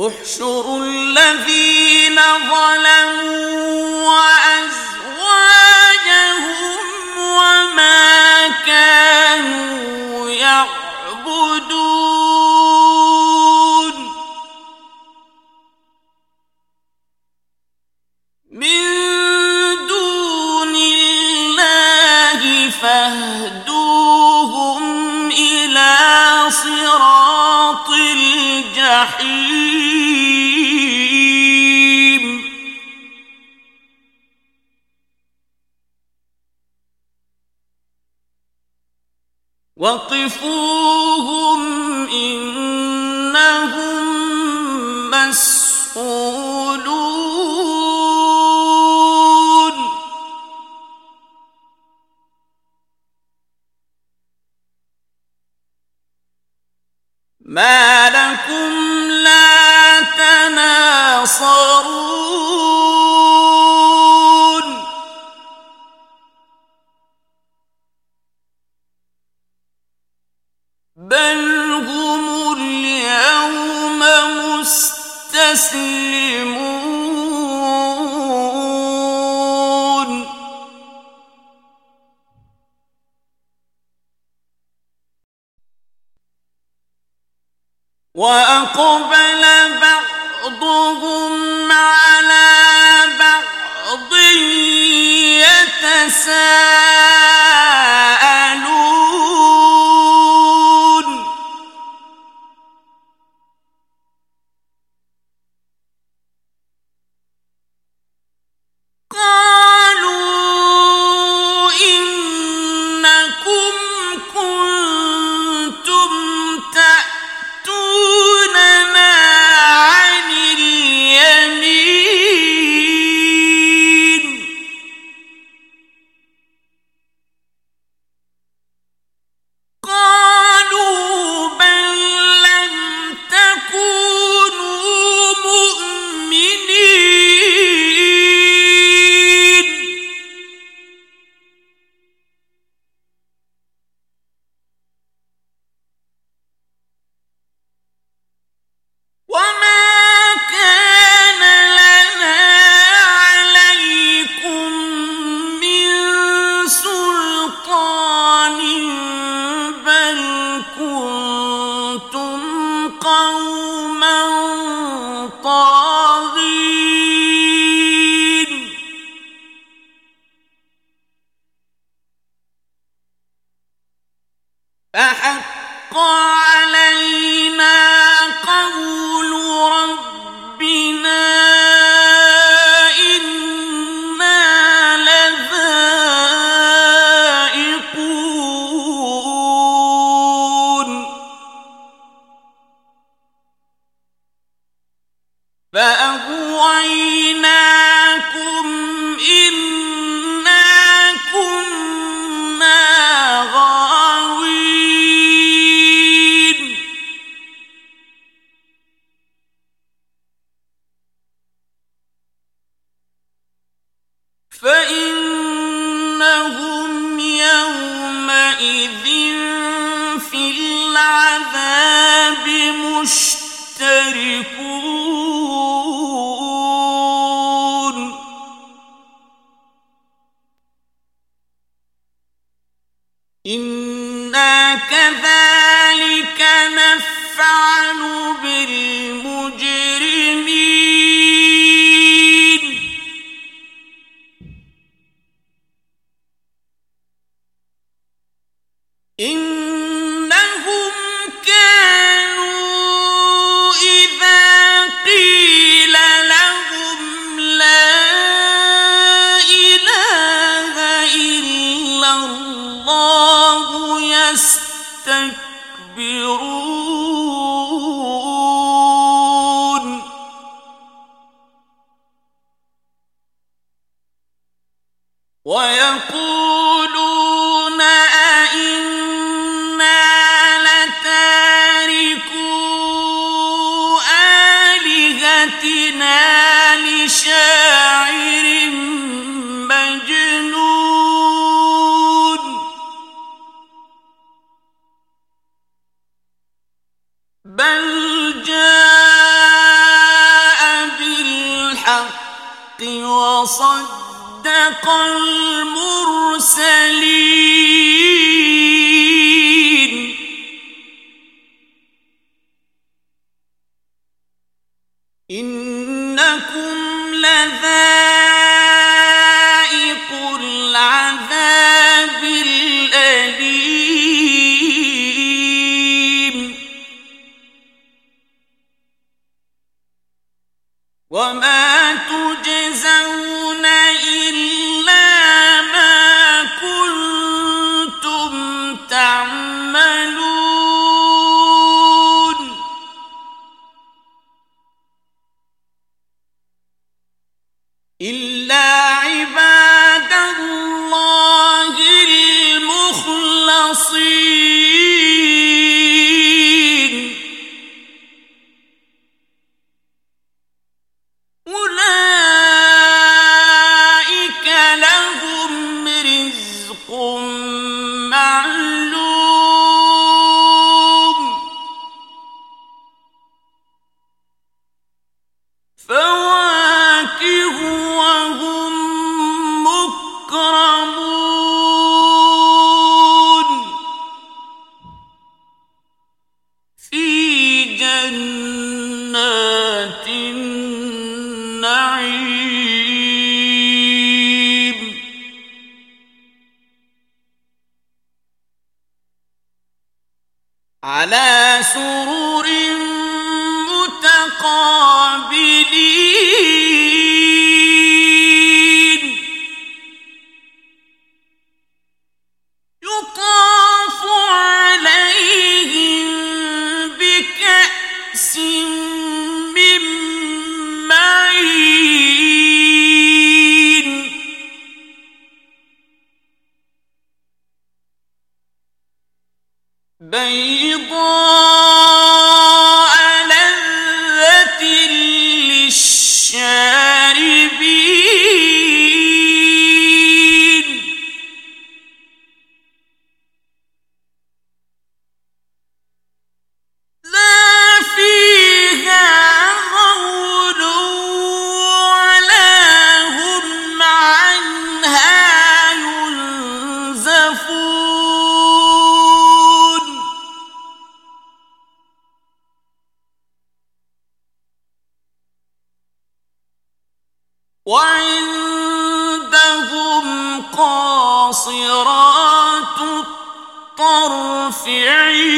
احشر الذين ظلموا وقفوهم إنهم مسؤولون وَأَقْبَلَ إنا كذلك نفعل بال يستكبرون بل جاء بالحق وصدق المرسلين. وما تجزون على سرر بيضاء قاصرات الطرف عين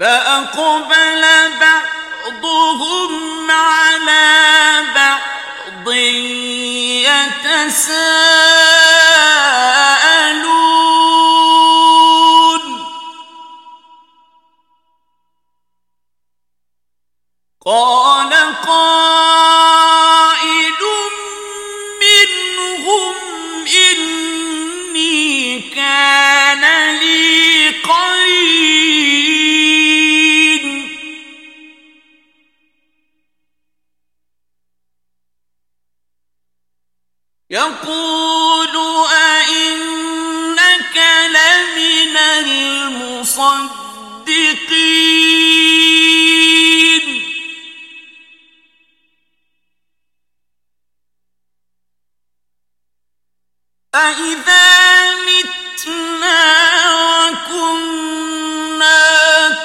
فأقبل بعضهم على بعض يتساءلون يقول أئنك لمن المصدقين أإذا متنا وكنا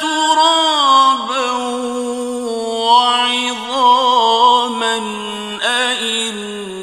ترابا وعظاما أإنا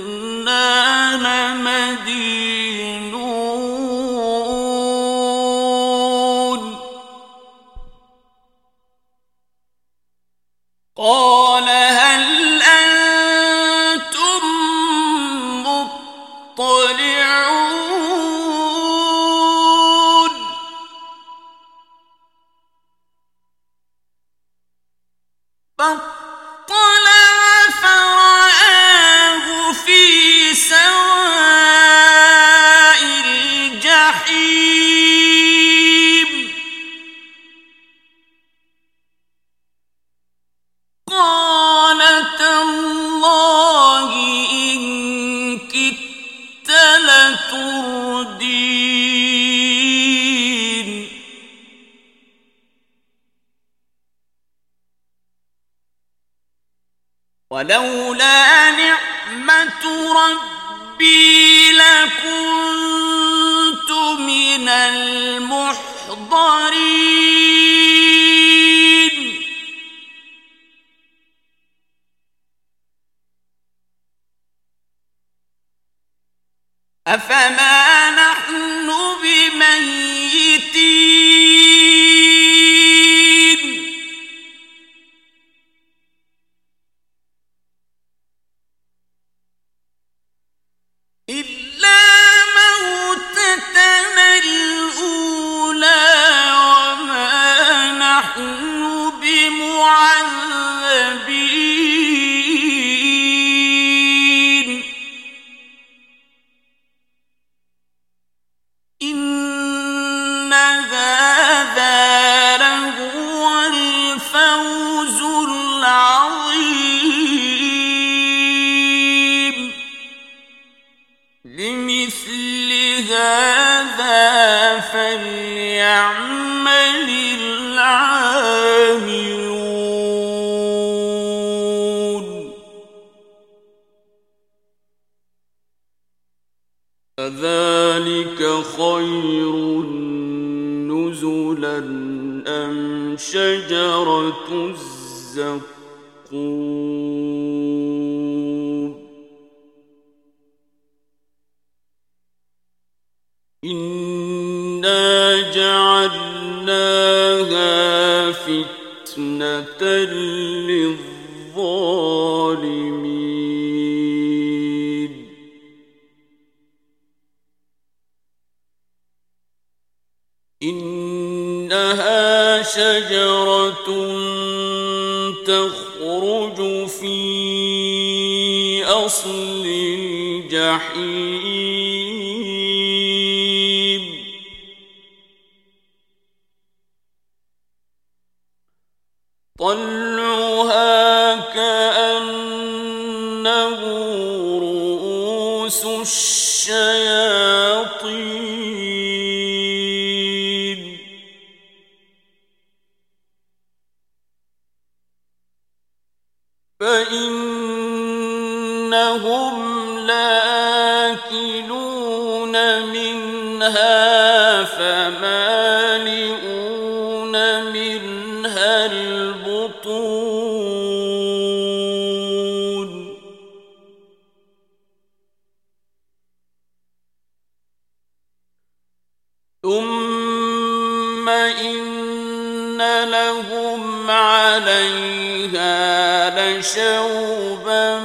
الزقوم إنا جعلناها فتنة للظالمين. إنها شجرة تخرج في أصل الجحيم. طلعها كأنه رؤوس الشياطين. منها فمالئون منها البطون. ثم إن لهم عليها لشوبا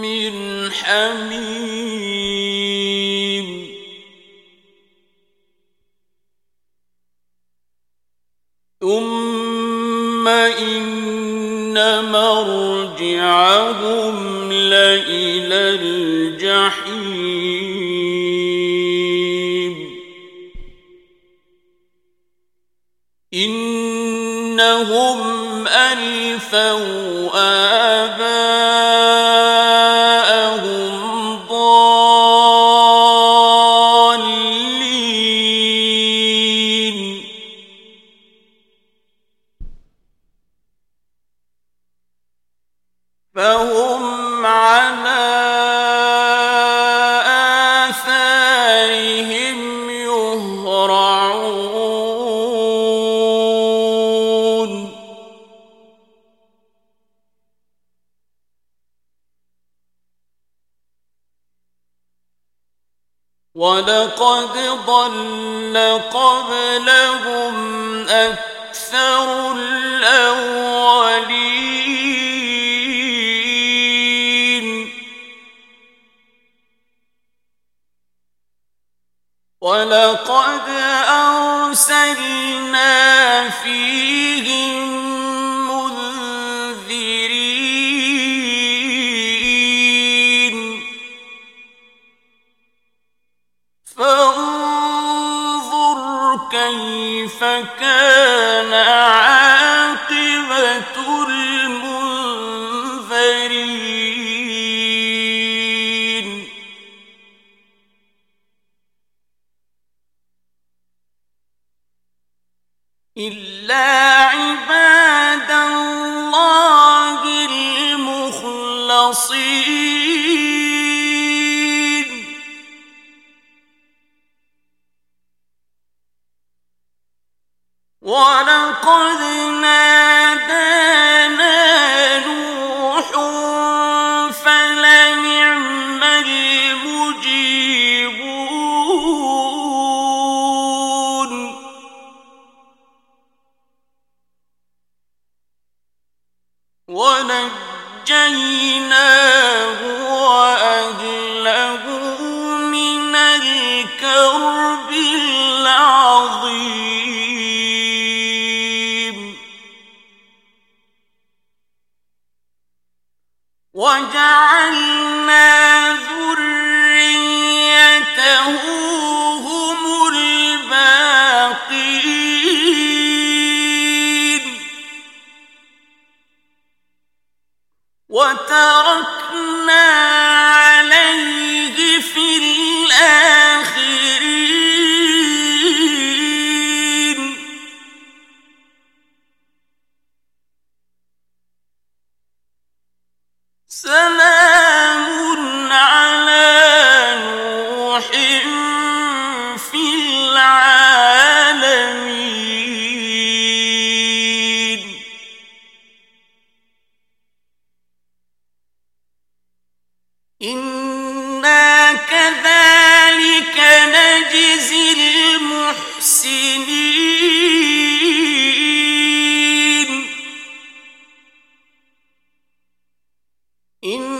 من حميم. ثم إن مرجعهم لإلى الجحيم إنهم ألفوا ولقد ضل قبلهم أكثر الأولين ولقد أرسلنا فيهم فانظر وہ سر ان